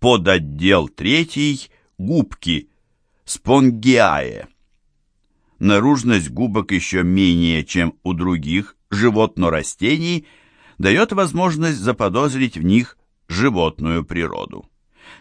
Подотдел третий – губки, спонгиае. Наружность губок еще менее, чем у других животно-растений, дает возможность заподозрить в них животную природу.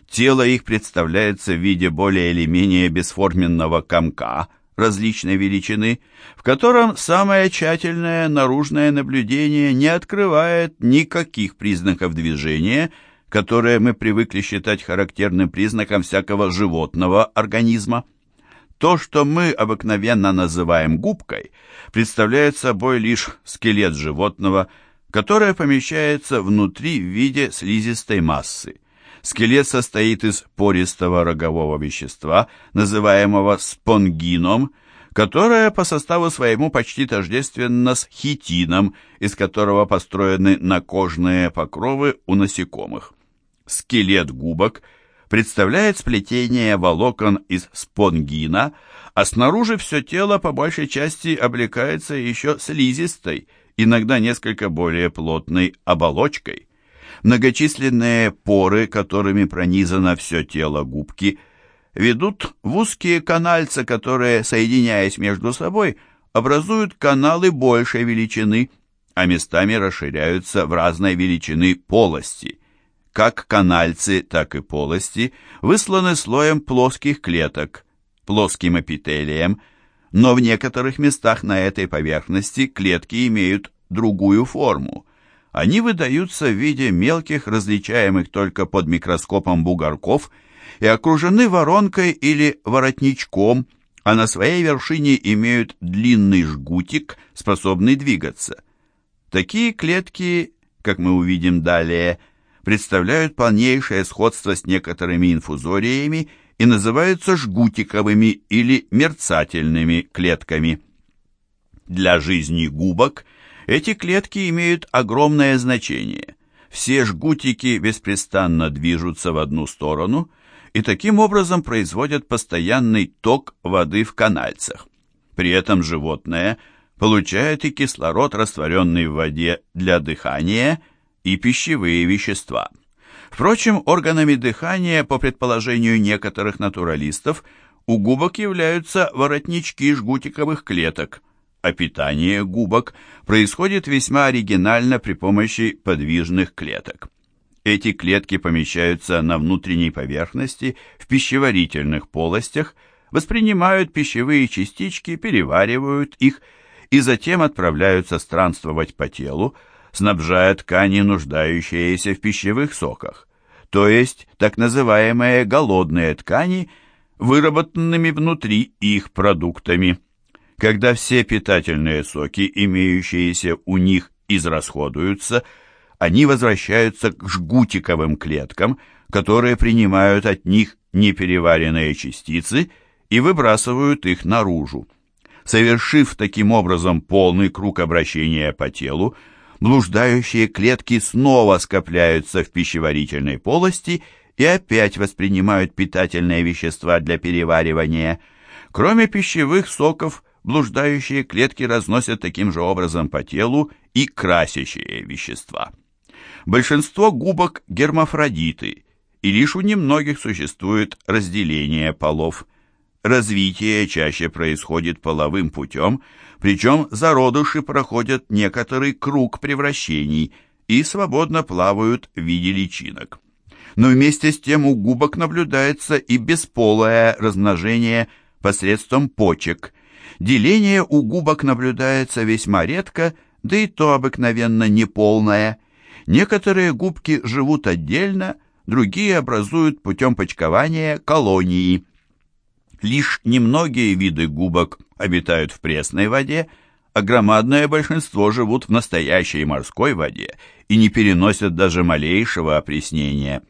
Тело их представляется в виде более или менее бесформенного комка различной величины, в котором самое тщательное наружное наблюдение не открывает никаких признаков движения, которые мы привыкли считать характерным признаком всякого животного организма. То, что мы обыкновенно называем губкой, представляет собой лишь скелет животного, которое помещается внутри в виде слизистой массы. Скелет состоит из пористого рогового вещества, называемого спонгином, которое по составу своему почти тождественно с хитином, из которого построены накожные покровы у насекомых. Скелет губок – представляет сплетение волокон из спонгина, а снаружи все тело по большей части облекается еще слизистой, иногда несколько более плотной оболочкой. Многочисленные поры, которыми пронизано все тело губки, ведут в узкие канальца, которые, соединяясь между собой, образуют каналы большей величины, а местами расширяются в разной величины полости. Как канальцы, так и полости высланы слоем плоских клеток, плоским эпителием, но в некоторых местах на этой поверхности клетки имеют другую форму. Они выдаются в виде мелких, различаемых только под микроскопом бугорков, и окружены воронкой или воротничком, а на своей вершине имеют длинный жгутик, способный двигаться. Такие клетки, как мы увидим далее, представляют полнейшее сходство с некоторыми инфузориями и называются жгутиковыми или мерцательными клетками. Для жизни губок эти клетки имеют огромное значение. Все жгутики беспрестанно движутся в одну сторону и таким образом производят постоянный ток воды в канальцах. При этом животное получает и кислород, растворенный в воде для дыхания – и пищевые вещества. Впрочем, органами дыхания, по предположению некоторых натуралистов, у губок являются воротнички жгутиковых клеток, а питание губок происходит весьма оригинально при помощи подвижных клеток. Эти клетки помещаются на внутренней поверхности в пищеварительных полостях, воспринимают пищевые частички, переваривают их и затем отправляются странствовать по телу, снабжая ткани, нуждающиеся в пищевых соках, то есть так называемые голодные ткани, выработанными внутри их продуктами. Когда все питательные соки, имеющиеся у них, израсходуются, они возвращаются к жгутиковым клеткам, которые принимают от них непереваренные частицы и выбрасывают их наружу. Совершив таким образом полный круг обращения по телу, блуждающие клетки снова скопляются в пищеварительной полости и опять воспринимают питательные вещества для переваривания. Кроме пищевых соков, блуждающие клетки разносят таким же образом по телу и красящие вещества. Большинство губок гермафродиты, и лишь у немногих существует разделение полов. Развитие чаще происходит половым путем, причем зародыши проходят некоторый круг превращений и свободно плавают в виде личинок. Но вместе с тем у губок наблюдается и бесполое размножение посредством почек. Деление у губок наблюдается весьма редко, да и то обыкновенно неполное. Некоторые губки живут отдельно, другие образуют путем почкования колонии – Лишь немногие виды губок обитают в пресной воде, а громадное большинство живут в настоящей морской воде и не переносят даже малейшего опреснения.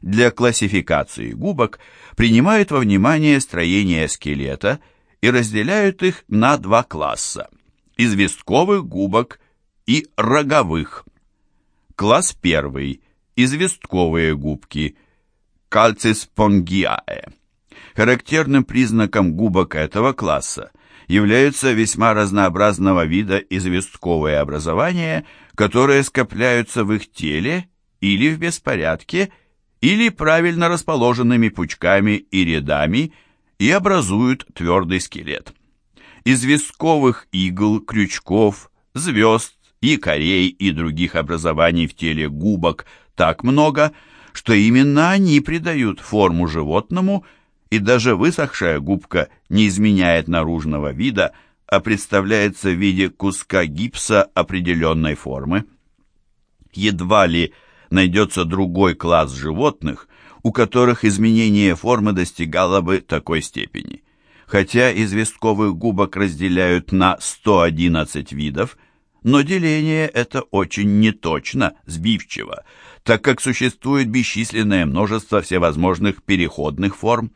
Для классификации губок принимают во внимание строение скелета и разделяют их на два класса – известковых губок и роговых. Класс первый – известковые губки – кальциспонгиаe. Характерным признаком губок этого класса являются весьма разнообразного вида известковые образования, которые скопляются в их теле или в беспорядке, или правильно расположенными пучками и рядами и образуют твердый скелет. Известковых игл, крючков, звезд, якорей и других образований в теле губок так много, что именно они придают форму животному, и даже высохшая губка не изменяет наружного вида, а представляется в виде куска гипса определенной формы. Едва ли найдется другой класс животных, у которых изменение формы достигало бы такой степени. Хотя известковых губок разделяют на 111 видов, но деление это очень неточно, сбивчиво, так как существует бесчисленное множество всевозможных переходных форм.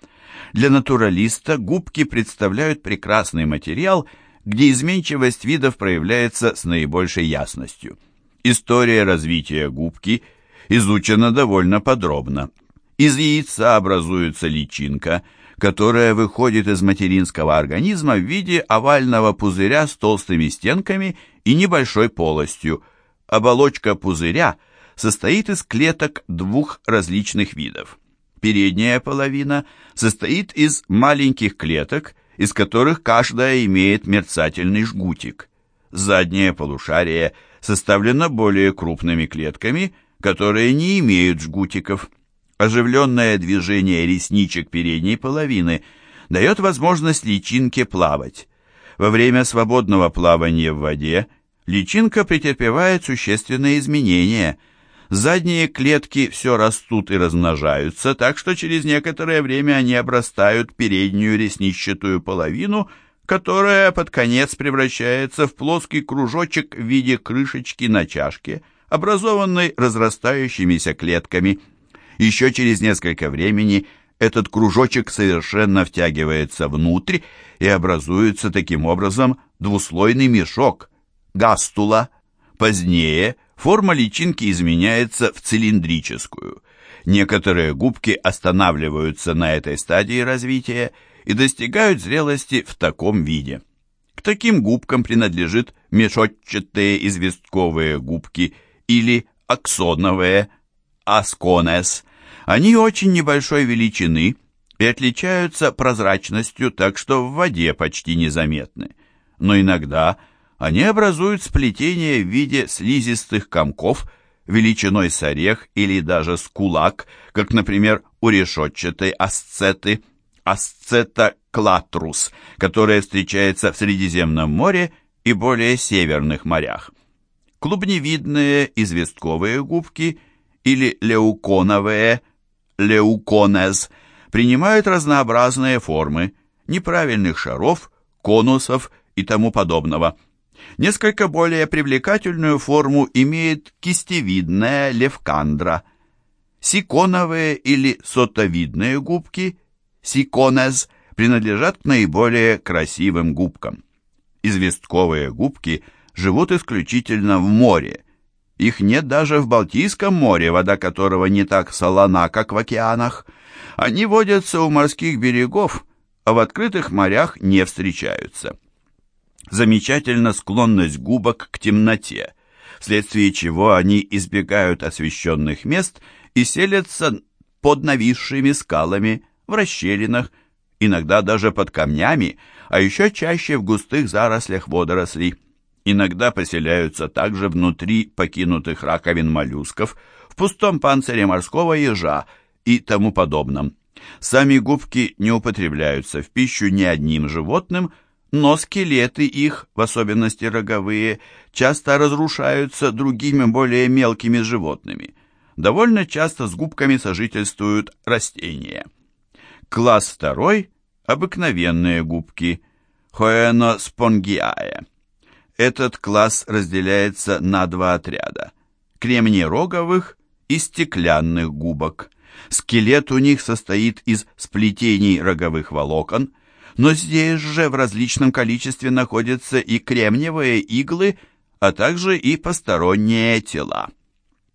Для натуралиста губки представляют прекрасный материал, где изменчивость видов проявляется с наибольшей ясностью. История развития губки изучена довольно подробно. Из яйца образуется личинка, которая выходит из материнского организма в виде овального пузыря с толстыми стенками и небольшой полостью. Оболочка пузыря состоит из клеток двух различных видов. Передняя половина состоит из маленьких клеток, из которых каждая имеет мерцательный жгутик. Заднее полушарие составлено более крупными клетками, которые не имеют жгутиков. Оживленное движение ресничек передней половины дает возможность личинке плавать. Во время свободного плавания в воде личинка претерпевает существенные изменения. Задние клетки все растут и размножаются, так что через некоторое время они обрастают переднюю ресничатую половину, которая под конец превращается в плоский кружочек в виде крышечки на чашке, образованной разрастающимися клетками. Еще через несколько времени этот кружочек совершенно втягивается внутрь и образуется таким образом двуслойный мешок, гастула. Позднее форма личинки изменяется в цилиндрическую. Некоторые губки останавливаются на этой стадии развития и достигают зрелости в таком виде. К таким губкам принадлежит мешочатые известковые губки или аксоновые, асконес. Они очень небольшой величины и отличаются прозрачностью, так что в воде почти незаметны. Но иногда они образуют сплетение в виде слизистых комков величиной с орех или даже с кулак, как, например, у решетчатой асцеты, асцета клатрус, которая встречается в Средиземном море и более северных морях клубневидные известковые губки или леуконовые, леуконез, принимают разнообразные формы, неправильных шаров, конусов и тому подобного. Несколько более привлекательную форму имеет кистевидная левкандра. Сиконовые или сотовидные губки, сиконез, принадлежат к наиболее красивым губкам. Известковые губки – живут исключительно в море. Их нет даже в Балтийском море, вода которого не так солона, как в океанах. Они водятся у морских берегов, а в открытых морях не встречаются. Замечательна склонность губок к темноте, вследствие чего они избегают освещенных мест и селятся под нависшими скалами, в расщелинах, иногда даже под камнями, а еще чаще в густых зарослях водорослей иногда поселяются также внутри покинутых раковин моллюсков, в пустом панцире морского ежа и тому подобном. Сами губки не употребляются в пищу ни одним животным, но скелеты их, в особенности роговые, часто разрушаются другими более мелкими животными. Довольно часто с губками сожительствуют растения. Класс второй – обыкновенные губки – Хоэноспонгиае. Этот класс разделяется на два отряда – кремнероговых и стеклянных губок. Скелет у них состоит из сплетений роговых волокон, но здесь же в различном количестве находятся и кремниевые иглы, а также и посторонние тела.